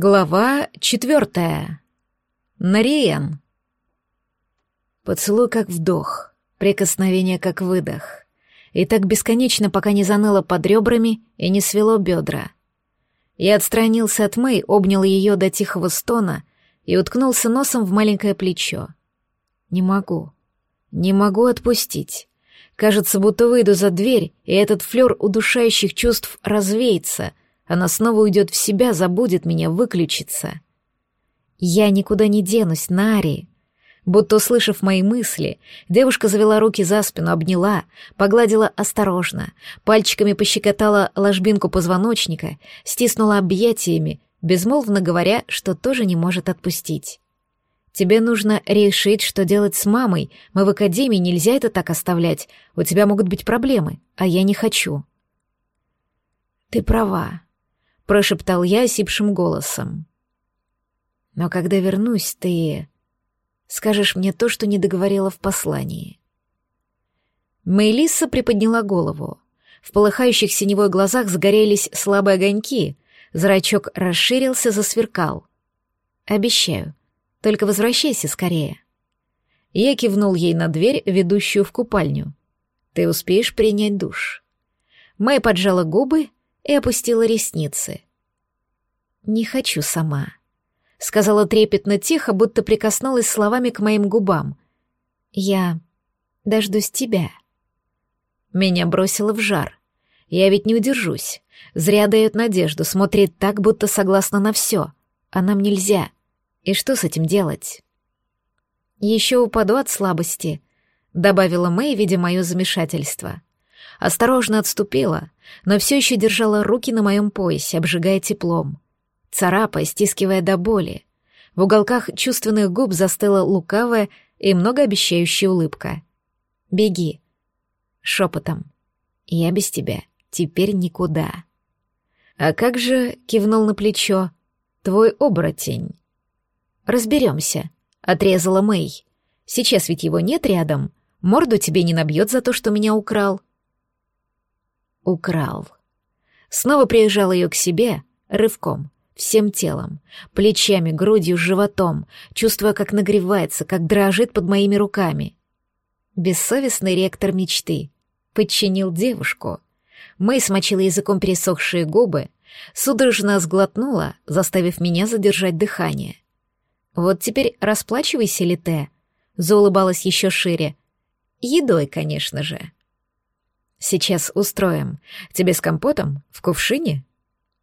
Глава четвертая. Нариен. Поцелуй как вдох, прикосновение как выдох. И так бесконечно, пока не заныло под ребрами и не свело бедра. Я отстранился от Мэй, обнял ее до тихого стона и уткнулся носом в маленькое плечо. Не могу. Не могу отпустить. Кажется, будто выйду за дверь, и этот флёр удушающих чувств развеется — она снова уйдет в себя, забудет меня, выключится. Я никуда не денусь, Нари. Будто услышав мои мысли, девушка завела руки за спину, обняла, погладила осторожно, пальчиками пощекотала ложбинку позвоночника, стиснула объятиями, безмолвно говоря, что тоже не может отпустить. Тебе нужно решить, что делать с мамой. Мы в академии, нельзя это так оставлять. У тебя могут быть проблемы, а я не хочу. Ты права прошептал я осипшим голосом. Но когда вернусь, ты скажешь мне то, что не договорила в послании. Мейлиса приподняла голову. В полыхающих синевой глазах загорелись слабые огоньки, зрачок расширился, засверкал. «Обещаю. Только возвращайся скорее». Я кивнул ей на дверь, ведущую в купальню. «Ты успеешь принять душ». Мэй поджала губы и опустила ресницы. «Не хочу сама», — сказала трепетно тихо, будто прикоснулась словами к моим губам. «Я дождусь тебя». Меня бросило в жар. Я ведь не удержусь. Зря дает надежду, смотрит так, будто согласна на все. А нам нельзя. И что с этим делать? Еще упаду от слабости, добавила Мэй, видя мое замешательство. Осторожно отступила, но все еще держала руки на моем поясе, обжигая теплом. Царапая, стискивая до боли. В уголках чувственных губ застыла лукавая и многообещающая улыбка. «Беги!» Шепотом. «Я без тебя. Теперь никуда». «А как же...» — кивнул на плечо. «Твой оборотень». «Разберемся», — отрезала Мэй. «Сейчас ведь его нет рядом. Морду тебе не набьет за то, что меня украл» украл. Снова приезжал ее к себе, рывком, всем телом, плечами, грудью, животом, чувствуя, как нагревается, как дрожит под моими руками. Бессовестный ректор мечты подчинил девушку. Мэй смочила языком пересохшие губы, судорожно сглотнула, заставив меня задержать дыхание. «Вот теперь расплачивайся, Лите», — заулыбалась еще шире. «Едой, конечно же». Сейчас устроим. Тебе с компотом? В кувшине?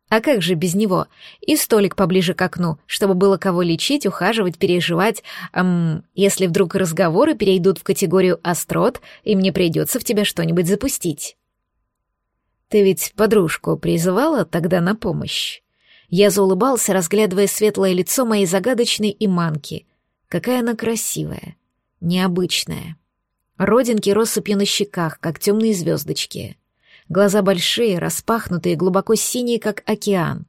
А как же без него? И столик поближе к окну, чтобы было кого лечить, ухаживать, переживать. Эм, если вдруг разговоры перейдут в категорию острот, и мне придется в тебя что-нибудь запустить. Ты ведь подружку призывала тогда на помощь? Я заулыбался, разглядывая светлое лицо моей загадочной иманки. Какая она красивая, необычная. Родинки россыпью на щеках, как темные звездочки. Глаза большие, распахнутые, глубоко синие, как океан.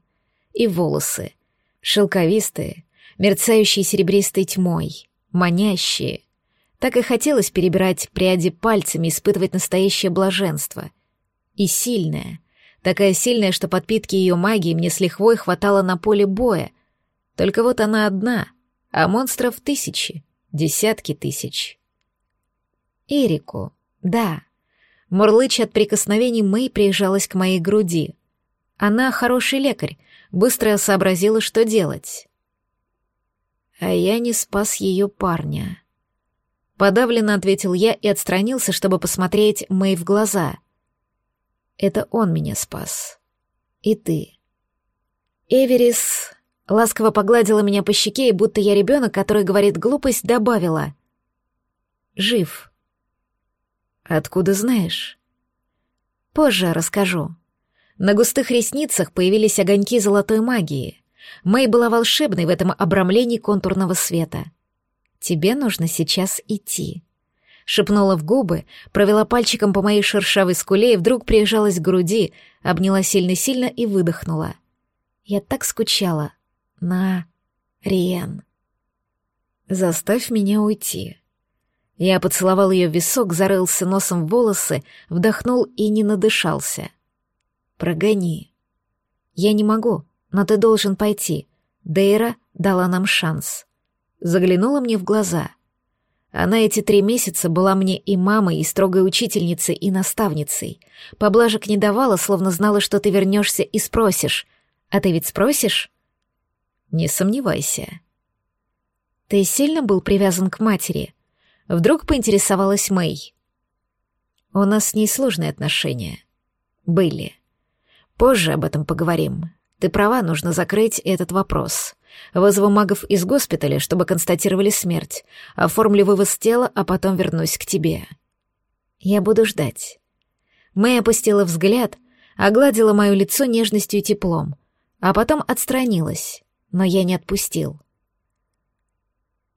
И волосы. Шелковистые, мерцающие серебристой тьмой. Манящие. Так и хотелось перебирать пряди пальцами, испытывать настоящее блаженство. И сильная. Такая сильная, что подпитки ее магии мне с лихвой хватало на поле боя. Только вот она одна, а монстров тысячи, десятки тысяч. Эрику, да. Мурлыча от прикосновений Мэй прижалась к моей груди. Она хороший лекарь, быстро сообразила, что делать. А я не спас ее парня. Подавленно ответил я и отстранился, чтобы посмотреть Мэй в глаза. Это он меня спас. И ты. Эверис ласково погладила меня по щеке и будто я ребенок, который говорит глупость, добавила. Жив. Откуда знаешь? Позже расскажу. На густых ресницах появились огоньки золотой магии. Мэй была волшебной в этом обрамлении контурного света. Тебе нужно сейчас идти. Шепнула в губы, провела пальчиком по моей шершавой скуле и вдруг прижалась к груди, обняла сильно-сильно и выдохнула. Я так скучала. На... Риен. Заставь меня уйти. Я поцеловал ее в висок, зарылся носом в волосы, вдохнул и не надышался. «Прогони». «Я не могу, но ты должен пойти. Дейра дала нам шанс. Заглянула мне в глаза. Она эти три месяца была мне и мамой, и строгой учительницей, и наставницей. Поблажек не давала, словно знала, что ты вернешься и спросишь. А ты ведь спросишь? Не сомневайся. Ты сильно был привязан к матери? Вдруг поинтересовалась Мэй. У нас с ней сложные отношения. Были. Позже об этом поговорим. Ты права, нужно закрыть этот вопрос. Вызову магов из госпиталя, чтобы констатировали смерть. Оформлю вывоз тела, а потом вернусь к тебе. Я буду ждать. Мэй опустила взгляд, огладила мое лицо нежностью и теплом, а потом отстранилась, но я не отпустил.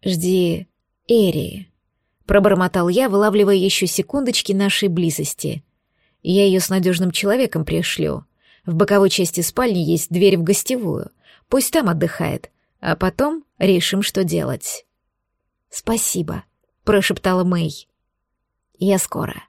«Жди Эри», — пробормотал я, вылавливая еще секундочки нашей близости. «Я ее с надежным человеком пришлю. В боковой части спальни есть дверь в гостевую. Пусть там отдыхает, а потом решим, что делать». «Спасибо», — прошептала Мэй. «Я скоро».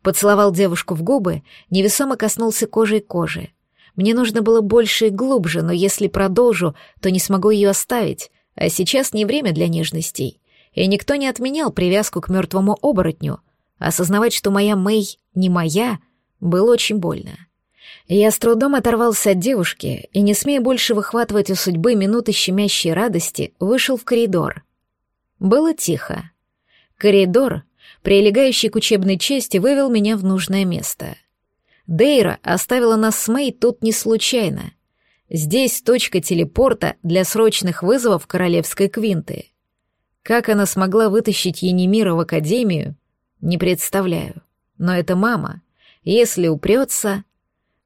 Поцеловал девушку в губы, невесомо коснулся кожей кожи. Мне нужно было больше и глубже, но если продолжу, то не смогу ее оставить, а сейчас не время для нежностей. И никто не отменял привязку к мертвому оборотню. Осознавать, что моя Мэй не моя, было очень больно. Я с трудом оторвался от девушки и, не смея больше выхватывать у судьбы минуты щемящей радости, вышел в коридор. Было тихо. Коридор, прилегающий к учебной части, вывел меня в нужное место. Дейра оставила нас с Мэй тут не случайно. Здесь точка телепорта для срочных вызовов королевской квинты. Как она смогла вытащить Енимира в академию, не представляю. Но это мама. Если упрется...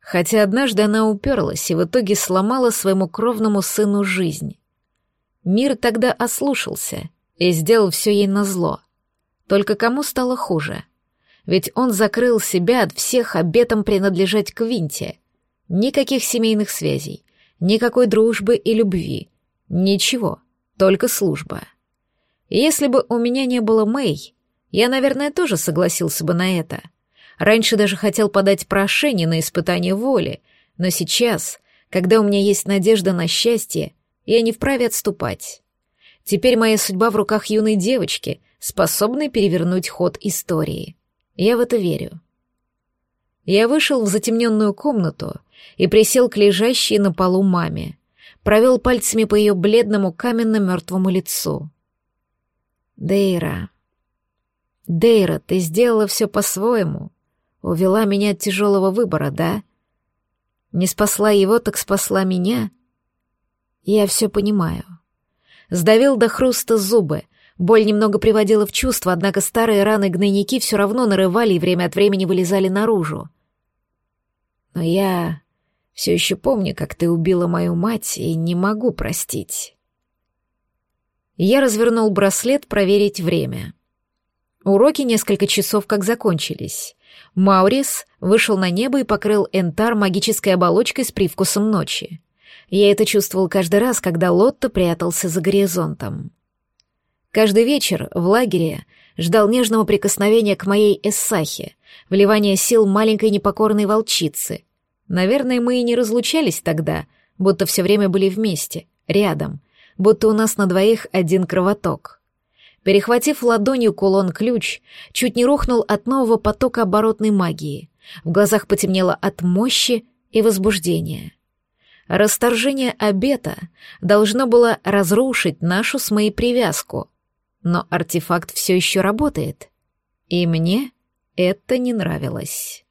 Хотя однажды она уперлась и в итоге сломала своему кровному сыну жизнь. Мир тогда ослушался и сделал все ей назло. Только кому стало хуже? Ведь он закрыл себя от всех обетом принадлежать к Винте. Никаких семейных связей, Никакой дружбы и любви. Ничего, только служба. Если бы у меня не было Мэй, я, наверное, тоже согласился бы на это. Раньше даже хотел подать прошение на испытание воли, но сейчас, когда у меня есть надежда на счастье, я не вправе отступать. Теперь моя судьба в руках юной девочки, способной перевернуть ход истории. Я в это верю. Я вышел в затемненную комнату и присел к лежащей на полу маме, провел пальцами по ее бледному каменно-мертвому лицу. «Дейра, Дейра, ты сделала все по-своему, увела меня от тяжелого выбора, да? Не спасла его, так спасла меня? Я все понимаю». Сдавил до хруста зубы, Боль немного приводила в чувство, однако старые раны-гнойники все равно нарывали и время от времени вылезали наружу. Но я все еще помню, как ты убила мою мать, и не могу простить. Я развернул браслет проверить время. Уроки несколько часов как закончились. Маурис вышел на небо и покрыл Энтар магической оболочкой с привкусом ночи. Я это чувствовал каждый раз, когда Лотто прятался за горизонтом. Каждый вечер в лагере ждал нежного прикосновения к моей Эссахе, вливания сил маленькой непокорной волчицы. Наверное, мы и не разлучались тогда, будто все время были вместе, рядом, будто у нас на двоих один кровоток. Перехватив ладонью кулон-ключ, чуть не рухнул от нового потока оборотной магии. В глазах потемнело от мощи и возбуждения. Расторжение обета должно было разрушить нашу с моей привязку — но артефакт все еще работает. И мне это не нравилось.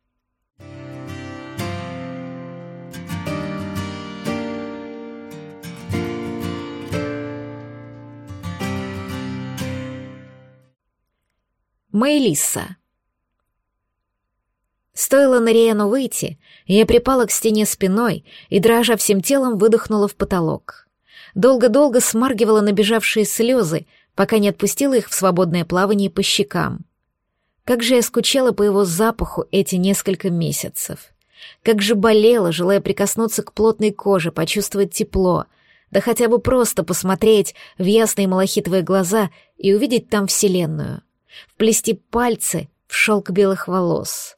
Мэйлиса. Стоило Нариэну выйти, я припала к стене спиной и, дрожа всем телом, выдохнула в потолок. Долго-долго смаргивала набежавшие слезы, пока не отпустила их в свободное плавание по щекам. Как же я скучала по его запаху эти несколько месяцев. Как же болела, желая прикоснуться к плотной коже, почувствовать тепло, да хотя бы просто посмотреть в ясные малахитовые глаза и увидеть там Вселенную. Вплести пальцы в шелк белых волос.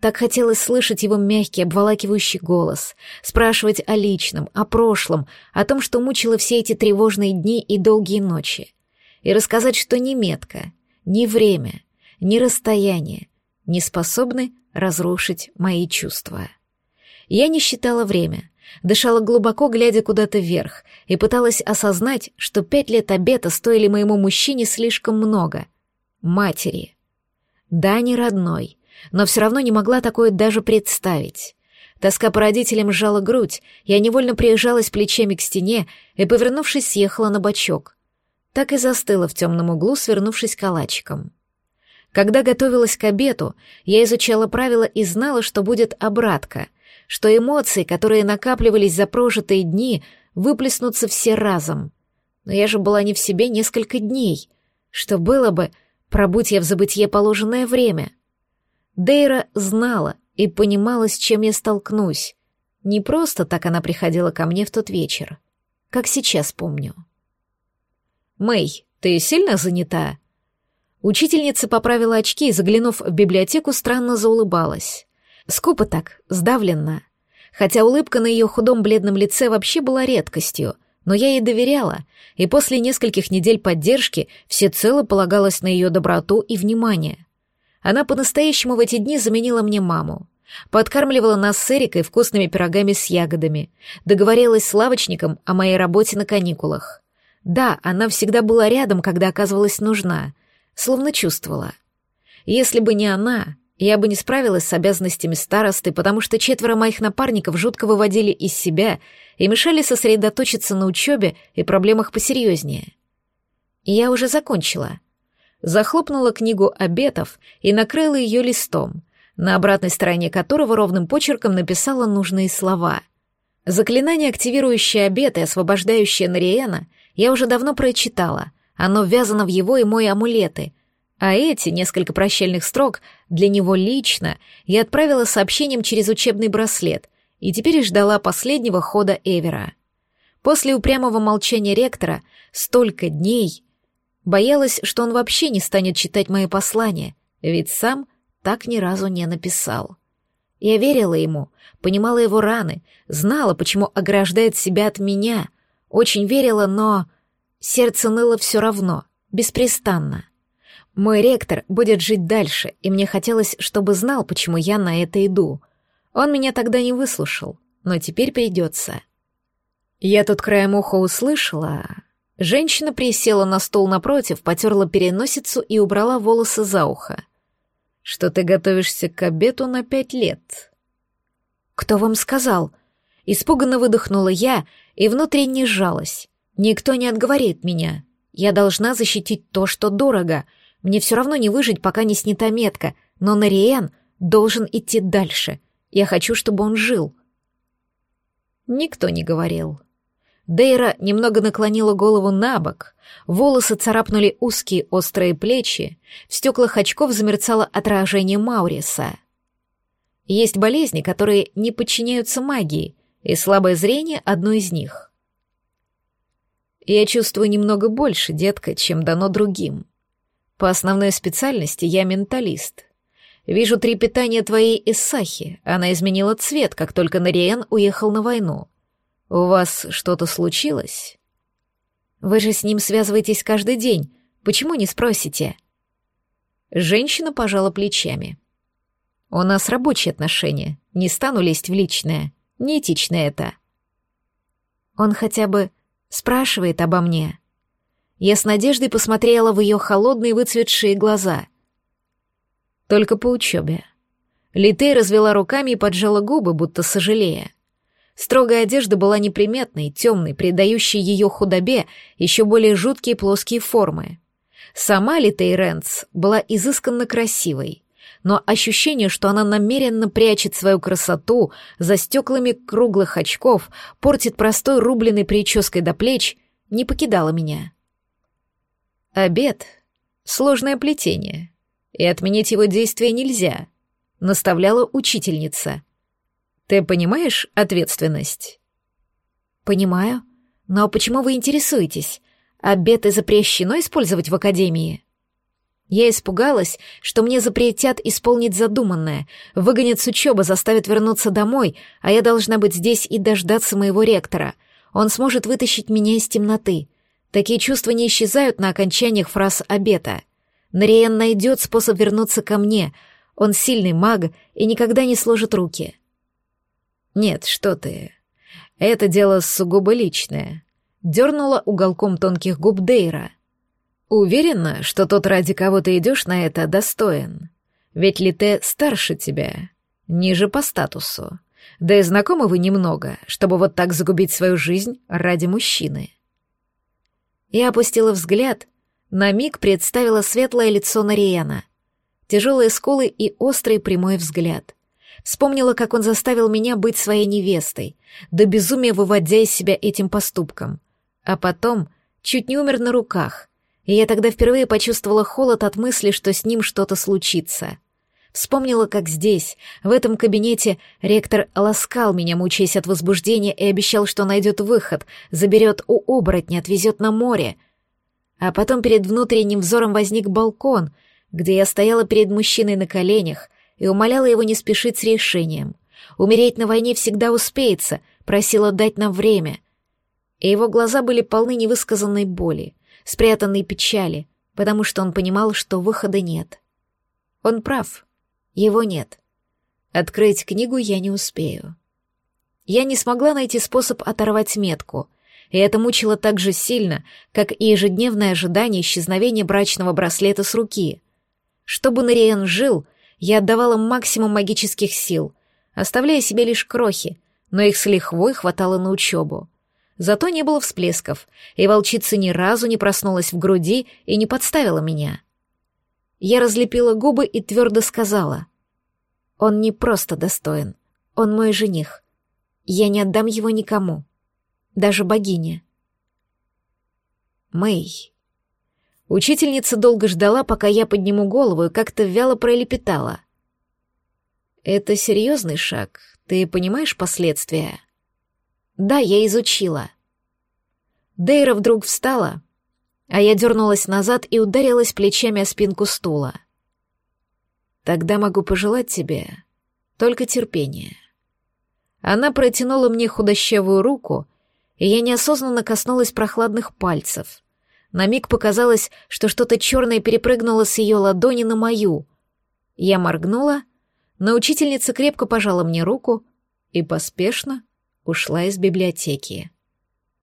Так хотелось слышать его мягкий, обволакивающий голос, спрашивать о личном, о прошлом, о том, что мучило все эти тревожные дни и долгие ночи. И рассказать, что ни метка, ни время, ни расстояние не способны разрушить мои чувства. Я не считала время, дышала глубоко, глядя куда-то вверх, и пыталась осознать, что пять лет обета стоили моему мужчине слишком много. Матери. Да, не родной, но все равно не могла такое даже представить. Тоска по родителям сжала грудь, я невольно приезжалась плечами к стене и, повернувшись, съехала на бочок. Так и застыла в темном углу, свернувшись калачиком. Когда готовилась к обеду, я изучала правила и знала, что будет обратка, что эмоции, которые накапливались за прожитые дни, выплеснутся все разом. Но я же была не в себе несколько дней. Что было бы, пробудь я в забытье положенное время — Дейра знала и понимала, с чем я столкнусь. Не просто так она приходила ко мне в тот вечер, как сейчас помню. «Мэй, ты сильно занята?» Учительница поправила очки и, заглянув в библиотеку, странно заулыбалась. Скупо так, сдавленно. Хотя улыбка на ее худом бледном лице вообще была редкостью, но я ей доверяла, и после нескольких недель поддержки всецело полагалась на ее доброту и внимание. Она по-настоящему в эти дни заменила мне маму. Подкармливала нас с Эрикой вкусными пирогами с ягодами. Договорилась с лавочником о моей работе на каникулах. Да, она всегда была рядом, когда оказывалась нужна. Словно чувствовала. Если бы не она, я бы не справилась с обязанностями старосты, потому что четверо моих напарников жутко выводили из себя и мешали сосредоточиться на учебе и проблемах посерьезнее. Я уже закончила — захлопнула книгу обетов и накрыла ее листом, на обратной стороне которого ровным почерком написала нужные слова. Заклинание, активирующее обет и освобождающее Нариена, я уже давно прочитала. Оно ввязано в его и мои амулеты. А эти, несколько прощальных строк, для него лично, я отправила сообщением через учебный браслет и теперь ждала последнего хода Эвера. После упрямого молчания ректора столько дней — Боялась, что он вообще не станет читать мои послания, ведь сам так ни разу не написал. Я верила ему, понимала его раны, знала, почему ограждает себя от меня, очень верила, но сердце ныло все равно, беспрестанно. Мой ректор будет жить дальше, и мне хотелось, чтобы знал, почему я на это иду. Он меня тогда не выслушал, но теперь придется. Я тут краем уха услышала, Женщина присела на стол напротив, потерла переносицу и убрала волосы за ухо. «Что ты готовишься к обеду на пять лет?» «Кто вам сказал?» Испуганно выдохнула я и внутренне сжалась. «Никто не отговорит меня. Я должна защитить то, что дорого. Мне все равно не выжить, пока не снята метка, но Нариен должен идти дальше. Я хочу, чтобы он жил». Никто не говорил. Дейра немного наклонила голову на бок, волосы царапнули узкие острые плечи, в стеклах очков замерцало отражение Мауриса. Есть болезни, которые не подчиняются магии, и слабое зрение — одно из них. Я чувствую немного больше, детка, чем дано другим. По основной специальности я менталист. Вижу три питания твоей Исахи, она изменила цвет, как только Нариен уехал на войну — «У вас что-то случилось?» «Вы же с ним связываетесь каждый день. Почему не спросите?» Женщина пожала плечами. «У нас рабочие отношения. Не стану лезть в личное. Неэтично это». «Он хотя бы спрашивает обо мне?» Я с надеждой посмотрела в ее холодные выцветшие глаза. «Только по учебе». Литей развела руками и поджала губы, будто сожалея. Строгая одежда была неприметной, темной, придающей ее худобе еще более жуткие плоские формы. Сама Литей Ренц была изысканно красивой, но ощущение, что она намеренно прячет свою красоту за стеклами круглых очков, портит простой рубленой прической до плеч, не покидало меня. Обед — сложное плетение, и отменить его действия нельзя, наставляла учительница — ты понимаешь ответственность? Понимаю. Но почему вы интересуетесь? Обеты запрещено использовать в академии? Я испугалась, что мне запретят исполнить задуманное, выгонят с учебы, заставят вернуться домой, а я должна быть здесь и дождаться моего ректора. Он сможет вытащить меня из темноты. Такие чувства не исчезают на окончаниях фраз обета. Нариен найдет способ вернуться ко мне. Он сильный маг и никогда не сложит руки. Нет, что ты. Это дело сугубо личное. Дернула уголком тонких губ Дейра — Уверена, что тот, ради кого ты идешь на это, достоин. Ведь Лите старше тебя, ниже по статусу. Да и знакомы вы немного, чтобы вот так загубить свою жизнь ради мужчины. Я опустила взгляд, на миг представила светлое лицо Нариена, тяжелые скулы и острый прямой взгляд. Вспомнила, как он заставил меня быть своей невестой, до безумия выводя из себя этим поступком. А потом чуть не умер на руках, и я тогда впервые почувствовала холод от мысли, что с ним что-то случится. Вспомнила, как здесь, в этом кабинете, ректор ласкал меня, мучаясь от возбуждения, и обещал, что найдет выход, заберет у оборотня, отвезет на море. А потом перед внутренним взором возник балкон, где я стояла перед мужчиной на коленях и умоляла его не спешить с решением. Умереть на войне всегда успеется, просила дать нам время. И его глаза были полны невысказанной боли спрятанной печали, потому что он понимал, что выхода нет. Он прав. Его нет. Открыть книгу я не успею. Я не смогла найти способ оторвать метку, и это мучило так же сильно, как и ежедневное ожидание исчезновения брачного браслета с руки. Чтобы Нариен жил, я отдавала максимум магических сил, оставляя себе лишь крохи, но их с лихвой хватало на учебу. Зато не было всплесков, и волчица ни разу не проснулась в груди и не подставила меня. Я разлепила губы и твердо сказала. «Он не просто достоин, он мой жених. Я не отдам его никому, даже богине». Мэй. Учительница долго ждала, пока я подниму голову и как-то вяло пролепетала. «Это серьезный шаг, ты понимаешь последствия?» Да, я изучила. Дейра вдруг встала, а я дернулась назад и ударилась плечами о спинку стула. Тогда могу пожелать тебе только терпения. Она протянула мне худощавую руку, и я неосознанно коснулась прохладных пальцев. На миг показалось, что что-то черное перепрыгнуло с ее ладони на мою. Я моргнула, но учительница крепко пожала мне руку и поспешно ушла из библиотеки.